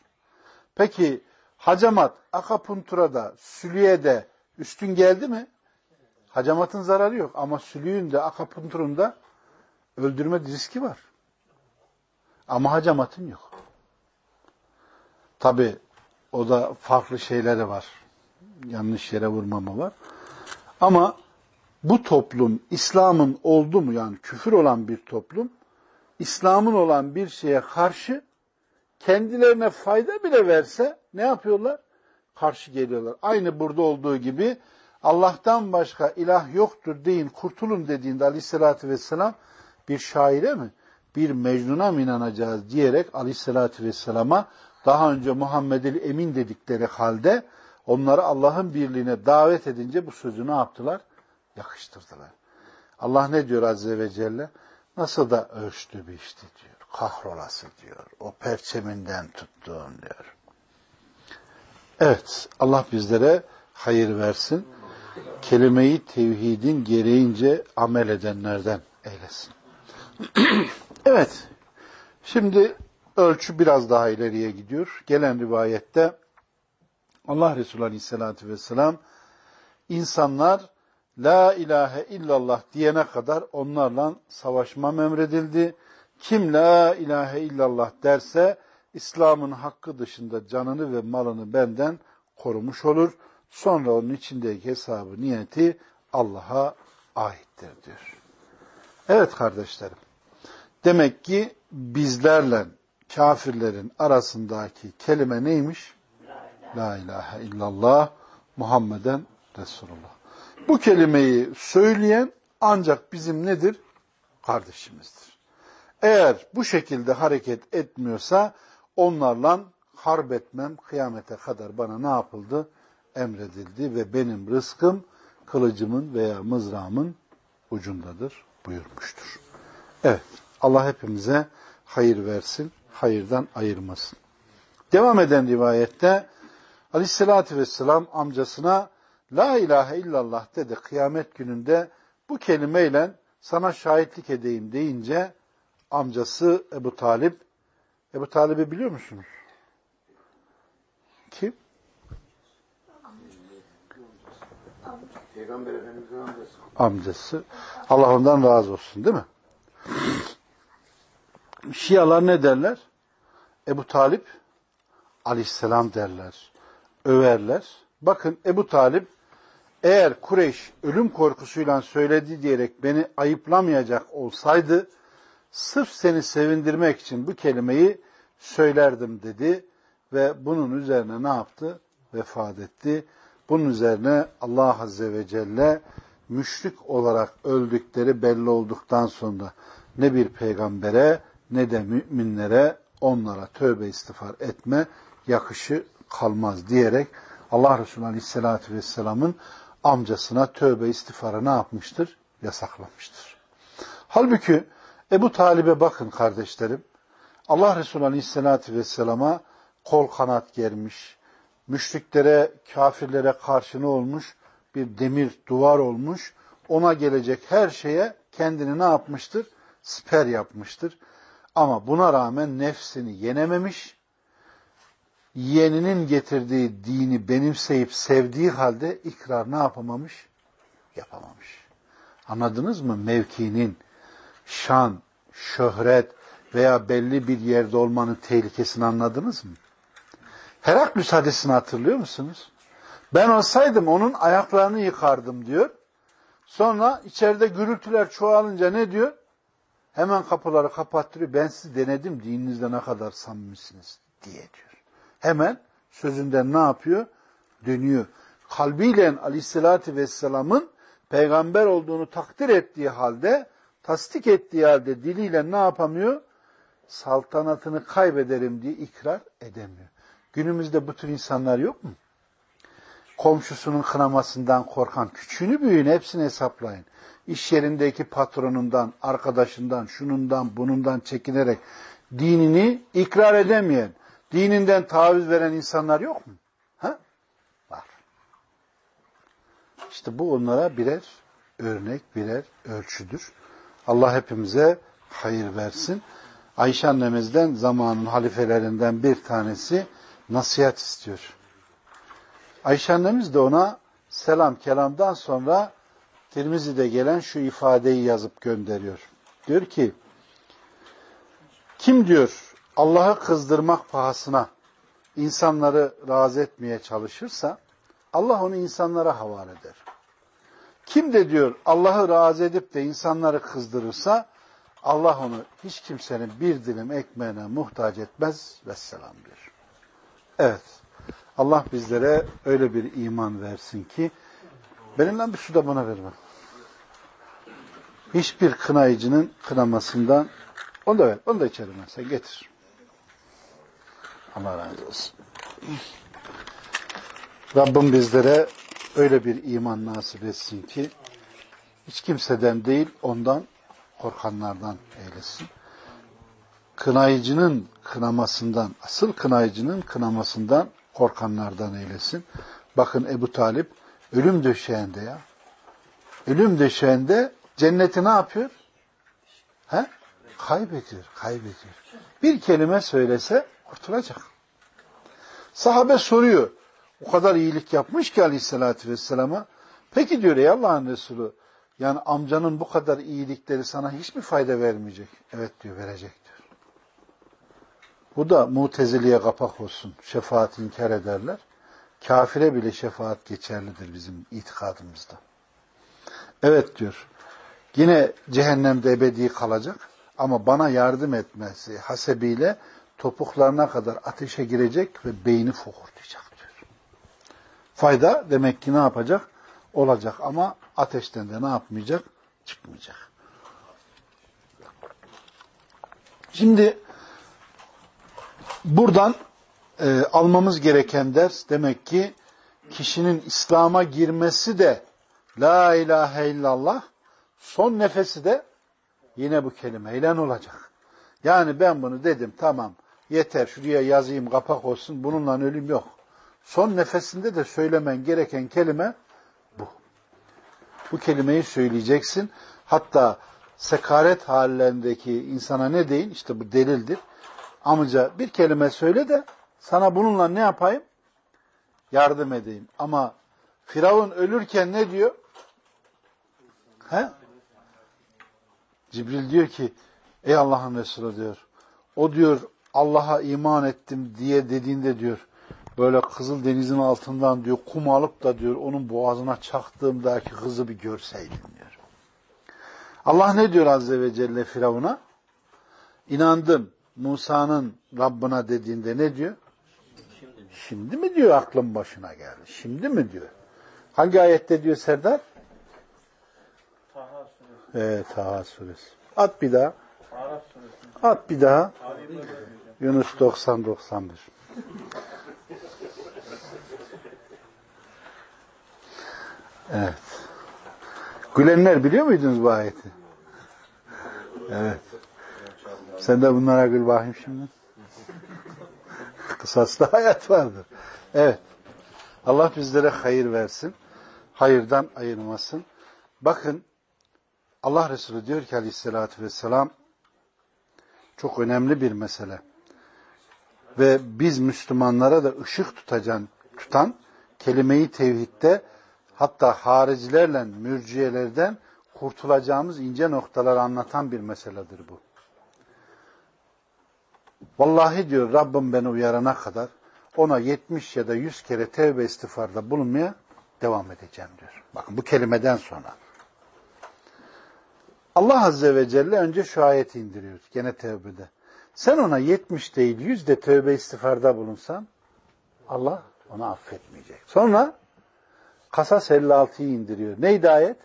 Peki hacamat akapuntura da sülüye de üstün geldi mi? Hacamatın zararı yok ama sülüğün de akapunturun da öldürme riski var. Ama hacamatın yok. Tabi o da farklı şeyleri var. Yanlış yere vurmama var. Ama bu toplum İslam'ın oldu mu yani küfür olan bir toplum İslam'ın olan bir şeye karşı kendilerine fayda bile verse ne yapıyorlar? Karşı geliyorlar. Aynı burada olduğu gibi Allah'tan başka ilah yoktur deyin, kurtulun dediğinde aleyhissalatü vesselam bir şaire mi, bir mecnuna mı inanacağız diyerek aleyhissalatü vesselama daha önce Muhammed'il Emin dedikleri halde onları Allah'ın birliğine davet edince bu sözü ne yaptılar? Yakıştırdılar. Allah ne diyor Azze ve Celle? Nasıl da ölçtü biçti diyor. Kahrolası diyor. O perçeminden tuttuğun diyor. Evet, Allah bizlere hayır versin. Kelimeyi tevhidin gereğince amel edenlerden eylesin. evet, şimdi ölçü biraz daha ileriye gidiyor. Gelen rivayette Allah Resulü Aleyhisselatü Vesselam insanlar La ilahe illallah diyene kadar onlarla savaşmam emredildi. Kim la ilahe illallah derse İslam'ın hakkı dışında canını ve malını benden korumuş olur. Sonra onun içindeki hesabı, niyeti Allah'a aittir diyor. Evet kardeşlerim. Demek ki bizlerle kafirlerin arasındaki kelime neymiş? La ilahe illallah Muhammeden Resulullah. Bu kelimeyi söyleyen ancak bizim nedir? Kardeşimizdir. Eğer bu şekilde hareket etmiyorsa onlarla harp etmem kıyamete kadar bana ne yapıldı? Emredildi ve benim rızkım kılıcımın veya mızrağımın ucundadır buyurmuştur. Evet Allah hepimize hayır versin, hayırdan ayırmasın. Devam eden rivayette Aleyhisselatü Vesselam amcasına La ilahe illallah dedi kıyamet gününde bu kelimeyle sana şahitlik edeyim deyince amcası Ebu Talip Ebu Talip'i biliyor musunuz? Kim? Peygamber Efendimiz'in amcası. Amcası. Allah ondan razı olsun değil mi? Şialar ne derler? Ebu Talip aleyhisselam derler. Överler. Bakın Ebu Talip eğer Kureyş ölüm korkusuyla söyledi diyerek beni ayıplamayacak olsaydı sırf seni sevindirmek için bu kelimeyi söylerdim dedi ve bunun üzerine ne yaptı? Vefat etti. Bunun üzerine Allah Azze ve Celle müşrik olarak öldükleri belli olduktan sonra ne bir peygambere ne de müminlere onlara tövbe istiğfar etme yakışı kalmaz diyerek Allah Resulü Aleyhisselatü Vesselam'ın amcasına tövbe istiğfarı ne yapmıştır? Yasaklamıştır. Halbuki Ebu Talib'e bakın kardeşlerim. Allah Resulü Aleyhisselatü Vesselam'a kol kanat germiş, müşriklere, kafirlere karşı ne olmuş? Bir demir duvar olmuş. Ona gelecek her şeye kendini ne yapmıştır? Siper yapmıştır. Ama buna rağmen nefsini yenememiş, yeğeninin getirdiği dini benimseyip sevdiği halde ikrar ne yapamamış? Yapamamış. Anladınız mı? Mevkinin, şan, şöhret veya belli bir yerde olmanın tehlikesini anladınız mı? Heraklüs hadisini hatırlıyor musunuz? Ben olsaydım onun ayaklarını yıkardım diyor. Sonra içeride gürültüler çoğalınca ne diyor? Hemen kapıları kapattırıyor. Ben sizi denedim dininizde ne kadar samimisiniz diye diyor. Hemen sözünden ne yapıyor? Dönüyor. Kalbiyle aleyhissalatü vesselamın peygamber olduğunu takdir ettiği halde, tasdik ettiği halde diliyle ne yapamıyor? Saltanatını kaybederim diye ikrar edemiyor. Günümüzde bu tür insanlar yok mu? Komşusunun kınamasından korkan, küçüğünü büyüğünü hepsini hesaplayın. İş yerindeki patronundan, arkadaşından, şunundan, bunundan çekinerek dinini ikrar edemeyen, dininden taviz veren insanlar yok mu? Ha? Var. İşte bu onlara birer örnek, birer ölçüdür. Allah hepimize hayır versin. Ayşe annemizden zamanın halifelerinden bir tanesi nasihat istiyor. Ayşe annemiz de ona selam kelamdan sonra Tirmizi'de gelen şu ifadeyi yazıp gönderiyor. Diyor ki, kim diyor Allah'ı kızdırmak pahasına insanları razı etmeye çalışırsa Allah onu insanlara havale eder. Kim de diyor Allah'ı razı edip de insanları kızdırırsa Allah onu hiç kimsenin bir dilim ekmeğine muhtaç etmez. Vesselam diyor. Evet. Allah bizlere öyle bir iman versin ki benimle bir su da bana verme. Hiçbir kınayıcının kınamasından onu da ver. Onu da içerim ben. Sen getir. Allah razı olsun. Rabbim bizlere öyle bir iman nasip etsin ki hiç kimseden değil ondan korkanlardan eylesin. Kınayıcının kınamasından, asıl kınayıcının kınamasından korkanlardan eylesin. Bakın Ebu Talip ölüm döşeğinde ya. Ölüm döşeğinde cenneti ne yapıyor? He? Kaybediyor, kaybediyor. Bir kelime söylese kurtulacak. Sahabe soruyor. O kadar iyilik yapmış ki aleyhissalatü vesselama. Peki diyor ey Allah'ın Resulü yani amcanın bu kadar iyilikleri sana hiç mi fayda vermeyecek? Evet diyor verecek diyor. Bu da muteziliye kapak olsun. Şefaat inkar ederler. Kafire bile şefaat geçerlidir bizim itikadımızda. Evet diyor. Yine cehennemde ebedi kalacak ama bana yardım etmesi hasebiyle topuklarına kadar ateşe girecek ve beyni fokurlayacak diyor. Fayda demek ki ne yapacak? Olacak ama ateşten de ne yapmayacak? Çıkmayacak. Şimdi buradan e, almamız gereken ders demek ki kişinin İslam'a girmesi de La ilahe illallah son nefesi de yine bu kelimeyle olacak. Yani ben bunu dedim tamam yeter şuraya yazayım kapak olsun bununla ölüm yok. Son nefesinde de söylemen gereken kelime bu. Bu kelimeyi söyleyeceksin. Hatta sekaret hallerindeki insana ne deyin? İşte bu delildir. Amca bir kelime söyle de sana bununla ne yapayım? Yardım edeyim. Ama Firavun ölürken ne diyor? He? Cibril diyor ki ey Allah'ın Resulü diyor. O diyor Allah'a iman ettim diye dediğinde diyor böyle Kızıl Deniz'in altından diyor kum alıp da diyor onun boğazına çaktığımdaki kızı bir görseydin diyor. Allah ne diyor Azze ve Celle Firavun'a? İnandım Musa'nın Rabbına dediğinde ne diyor? Şimdi, Şimdi mi diyor aklın başına geldi? Şimdi mi diyor? Hangi ayette diyor Serdar? Taha suresi. Evet, Taha suresi. At bir daha. Suresi. At bir daha. Yunus 90-91. Evet. Gülenler biliyor muydunuz bu ayeti? Evet. Sen de bunlara gül bakayım şimdi. Kısaslı hayat vardır. Evet. Allah bizlere hayır versin. Hayırdan ayırmasın. Bakın Allah Resulü diyor ki aleyhissalatü vesselam çok önemli bir mesele. ve biz Müslümanlara da ışık tutacan, tutan kelime-i tevhidde hatta haricilerle mürciyelerden kurtulacağımız ince noktaları anlatan bir meseledir bu. Vallahi diyor Rabbim beni uyarana kadar ona 70 ya da 100 kere tevbe istiğfarda bulunmaya devam edeceğim diyor. Bakın bu kelimeden sonra. Allah Azze ve Celle önce şu ayeti indiriyor gene tevbede. Sen ona 70 değil 100 de tövbe istiğfarda bulunsan Allah onu affetmeyecek. Sonra Kasas 56'yı indiriyor. Neydi ayet?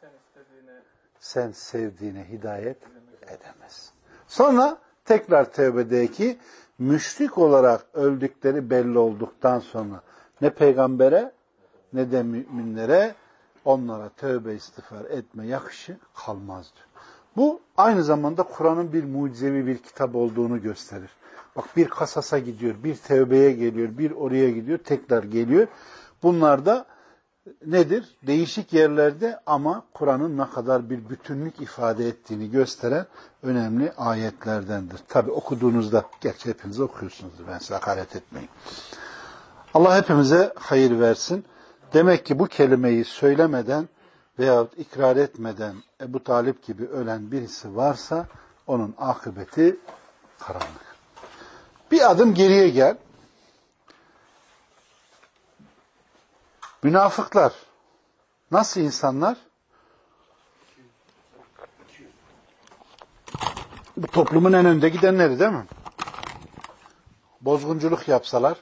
Sen istediğine Sen sevdiğine hidayet edemez. Sonra tekrar tevbedeki müşrik olarak öldükleri belli olduktan sonra ne peygambere ne de müminlere onlara tövbe istiğfar etme yakışı kalmaz diyor. Bu aynı zamanda Kur'an'ın bir mucizevi bir kitap olduğunu gösterir. Bak bir kasasa gidiyor, bir tevbeye geliyor, bir oraya gidiyor, tekrar geliyor. Bunlar da nedir? Değişik yerlerde ama Kur'an'ın ne kadar bir bütünlük ifade ettiğini gösteren önemli ayetlerdendir. Tabi okuduğunuzda, gerçi hepiniz okuyorsunuzdur, ben size hakaret etmeyin. Allah hepimize hayır versin. Demek ki bu kelimeyi söylemeden veyahut ikrar etmeden Ebu Talip gibi ölen birisi varsa onun akıbeti karanlık. Bir adım geriye gel. Münafıklar nasıl insanlar? Bu toplumun en önde gidenleri değil mi? Bozgunculuk yapsalar,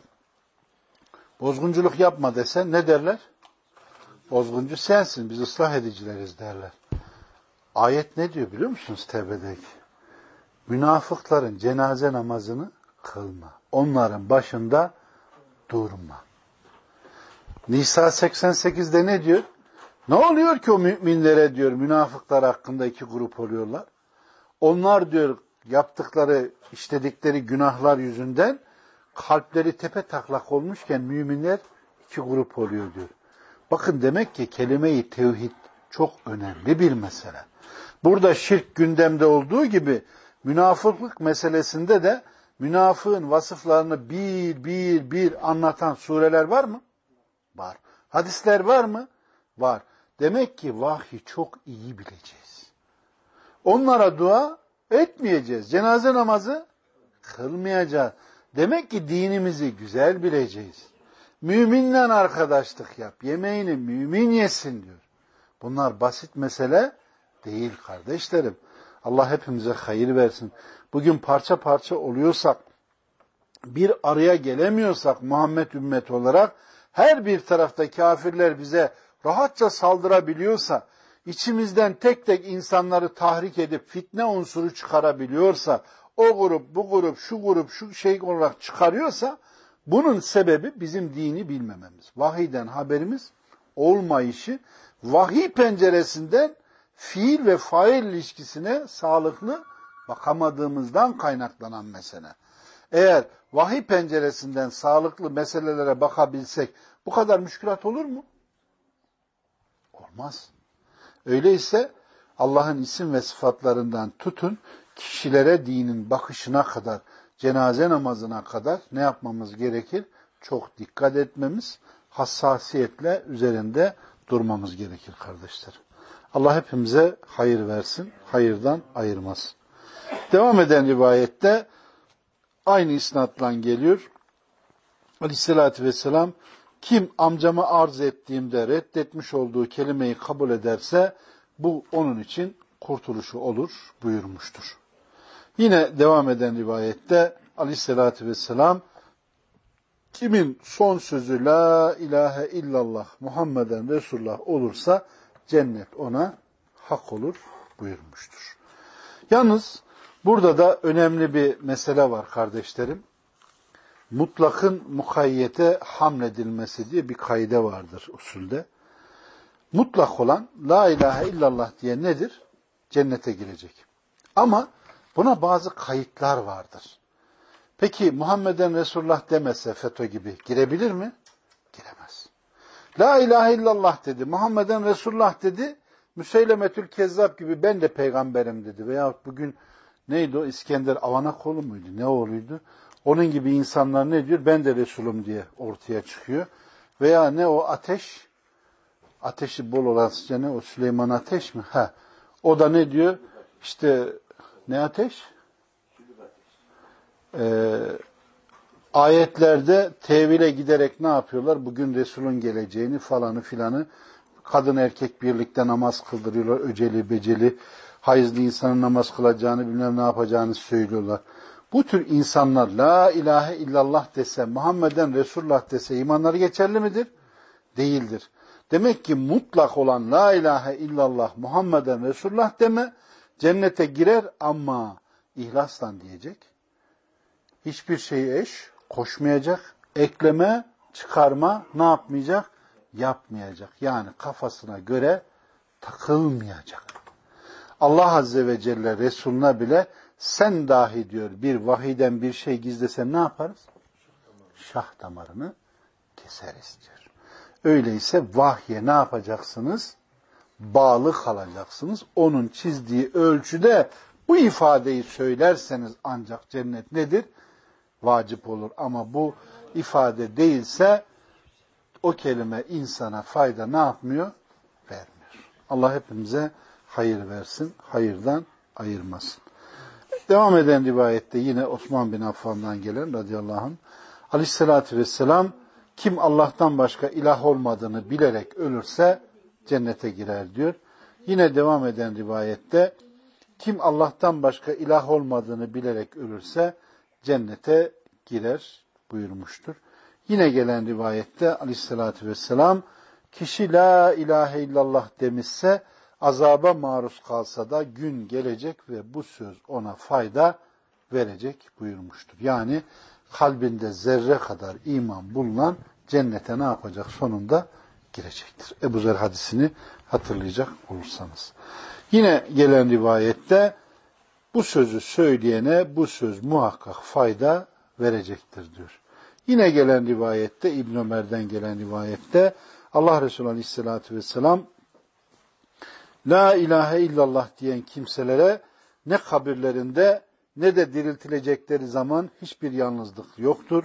bozgunculuk yapma desen ne derler? Bozguncu sensin, biz ıslah edicileriz derler. Ayet ne diyor biliyor musunuz Tevbe'deki? Münafıkların cenaze namazını kılma. Onların başında durma. Nisa 88'de ne diyor? Ne oluyor ki o müminlere diyor, münafıklar hakkında iki grup oluyorlar. Onlar diyor yaptıkları, işledikleri günahlar yüzünden kalpleri tepe taklak olmuşken müminler iki grup oluyor diyor. Bakın demek ki kelime-i tevhid çok önemli bir mesele. Burada şirk gündemde olduğu gibi münafıklık meselesinde de münafığın vasıflarını bir bir bir anlatan sureler var mı? Var. Hadisler var mı? Var. Demek ki vahyi çok iyi bileceğiz. Onlara dua etmeyeceğiz. Cenaze namazı kılmayacağız. Demek ki dinimizi güzel bileceğiz. Müminle arkadaşlık yap. Yemeğini mümin yesin diyor. Bunlar basit mesele değil kardeşlerim. Allah hepimize hayır versin. Bugün parça parça oluyorsak, bir araya gelemiyorsak Muhammed ümmet olarak, her bir tarafta kafirler bize rahatça saldırabiliyorsa, içimizden tek tek insanları tahrik edip fitne unsuru çıkarabiliyorsa, o grup, bu grup, şu grup, şu şey olarak çıkarıyorsa, bunun sebebi bizim dini bilmememiz. Vahiyden haberimiz olmayışı, vahiy penceresinden fiil ve fail ilişkisine sağlıklı bakamadığımızdan kaynaklanan mesele. Eğer vahiy penceresinden sağlıklı meselelere bakabilsek bu kadar müşkülat olur mu? Olmaz. Öyleyse Allah'ın isim ve sıfatlarından tutun kişilere dinin bakışına kadar, cenaze namazına kadar ne yapmamız gerekir? Çok dikkat etmemiz, hassasiyetle üzerinde durmamız gerekir kardeşler. Allah hepimize hayır versin, hayırdan ayırmasın. Devam eden rivayette aynı isnatla geliyor. Aleyhissalatü vesselam kim amcama arz ettiğimde reddetmiş olduğu kelimeyi kabul ederse bu onun için kurtuluşu olur buyurmuştur. Yine devam eden rivayette aleyhissalatü vesselam kimin son sözü la ilahe illallah Muhammeden Resulullah olursa cennet ona hak olur buyurmuştur. Yalnız burada da önemli bir mesele var kardeşlerim. Mutlakın mukayyete hamledilmesi diye bir kaide vardır usulde. Mutlak olan la ilahe illallah diye nedir? Cennete girecek. Ama buna bazı kayıtlar vardır. Peki Muhammeden Resulullah demese FETÖ gibi girebilir mi? Giremez. La ilahe illallah dedi. Muhammeden Resulullah dedi. Müseylemetül Kezzab gibi ben de peygamberim dedi. Veyahut bugün neydi o İskender Avanakoğlu muydu? Ne oğluydu? Onun gibi insanlar ne diyor? Ben de Resulüm diye ortaya çıkıyor. Veya ne o ateş? Ateşi bol olan ne o Süleyman ateş mi? Ha. O da ne diyor? İşte ne ateş? Ee, ayetlerde tevile giderek ne yapıyorlar? Bugün Resul'ün geleceğini falanı filanı kadın erkek birlikte namaz kıldırıyorlar. Öceli beceli hayızlı insanın namaz kılacağını bilmem ne yapacağını söylüyorlar. Bu tür insanlar la ilahe illallah dese, Muhammeden Resulullah dese imanları geçerli midir? Değildir. Demek ki mutlak olan la ilahe illallah Muhammeden Resulullah deme cennete girer ama ihlasla diyecek. Hiçbir şeyi eş koşmayacak. Ekleme, çıkarma ne yapmayacak? Yapmayacak. Yani kafasına göre takılmayacak. Allah Azze ve Celle Resuluna bile sen dahi diyor bir vahiden bir şey gizlesen ne yaparız? Şah damarını keseriz diyor. Öyleyse vahye ne yapacaksınız? Bağlı kalacaksınız. Onun çizdiği ölçüde bu ifadeyi söylerseniz ancak cennet nedir? Vacip olur. Ama bu ifade değilse o kelime insana fayda ne yapmıyor? Vermiyor. Allah hepimize hayır versin, hayırdan ayırmasın. Devam eden rivayette yine Osman bin Affan'dan gelen radıyallahu anh aleyhissalatü vesselam kim Allah'tan başka ilah olmadığını bilerek ölürse cennete girer diyor. Yine devam eden rivayette kim Allah'tan başka ilah olmadığını bilerek ölürse cennete girer buyurmuştur. Yine gelen rivayette aleyhissalatü vesselam kişi la ilahe illallah demişse azaba maruz kalsa da gün gelecek ve bu söz ona fayda verecek buyurmuştur. Yani kalbinde zerre kadar iman bulunan cennete ne yapacak? Sonunda girecektir. Ebu Zer hadisini hatırlayacak olursanız. Yine gelen rivayette bu sözü söyleyene bu söz muhakkak fayda verecektir diyor. Yine gelen rivayette İbn Ömer'den gelen rivayette Allah Resulü Aleyhisselatü Vesselam La ilahe illallah diyen kimselere ne kabirlerinde ne de diriltilecekleri zaman hiçbir yalnızlık yoktur.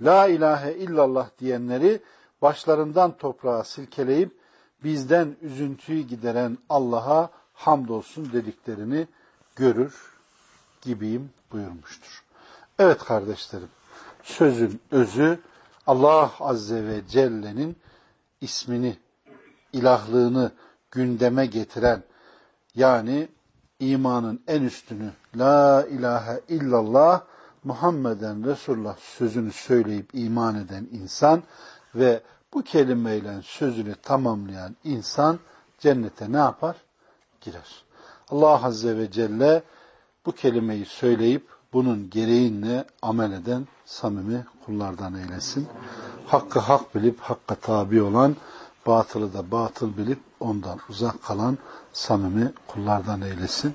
La ilahe illallah diyenleri başlarından toprağa silkeleyip bizden üzüntüyü gideren Allah'a hamdolsun dediklerini görür gibiyim buyurmuştur. Evet kardeşlerim, sözün özü Allah Azze ve Celle'nin ismini, ilahlığını gündeme getiren, yani imanın en üstünü La ilahe illallah Muhammeden Resulullah sözünü söyleyip iman eden insan ve bu kelimeyle sözünü tamamlayan insan cennete ne yapar? Girer. Allah Azze ve Celle bu kelimeyi söyleyip bunun gereğinle amel eden samimi kullardan eylesin. Hakkı hak bilip hakka tabi olan, batılı da batıl bilip ondan uzak kalan samimi kullardan eylesin.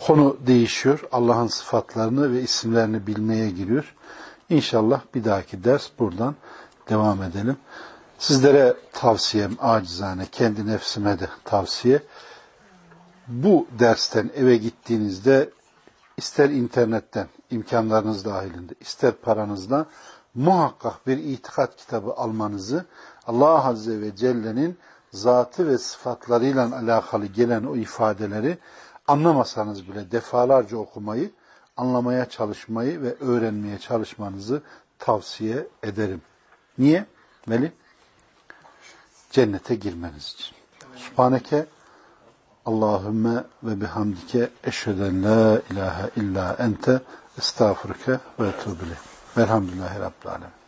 Konu değişiyor. Allah'ın sıfatlarını ve isimlerini bilmeye giriyor. İnşallah bir dahaki ders buradan devam edelim. Sizlere tavsiyem acizane, kendi nefsime de tavsiye. Bu dersten eve gittiğinizde ister internetten, imkanlarınız dahilinde, ister paranızla muhakkak bir itikat kitabı almanızı, Allah Azze ve Celle'nin zatı ve sıfatlarıyla alakalı gelen o ifadeleri anlamasanız bile defalarca okumayı, anlamaya çalışmayı ve öğrenmeye çalışmanızı tavsiye ederim. Niye? Veli? Cennete girmeniz için. Subhaneke Allahümme ve bihamdike eşheden la ilahe illa ente estağfurke ve etubile. Velhamdülillahi Rabbil Alemin.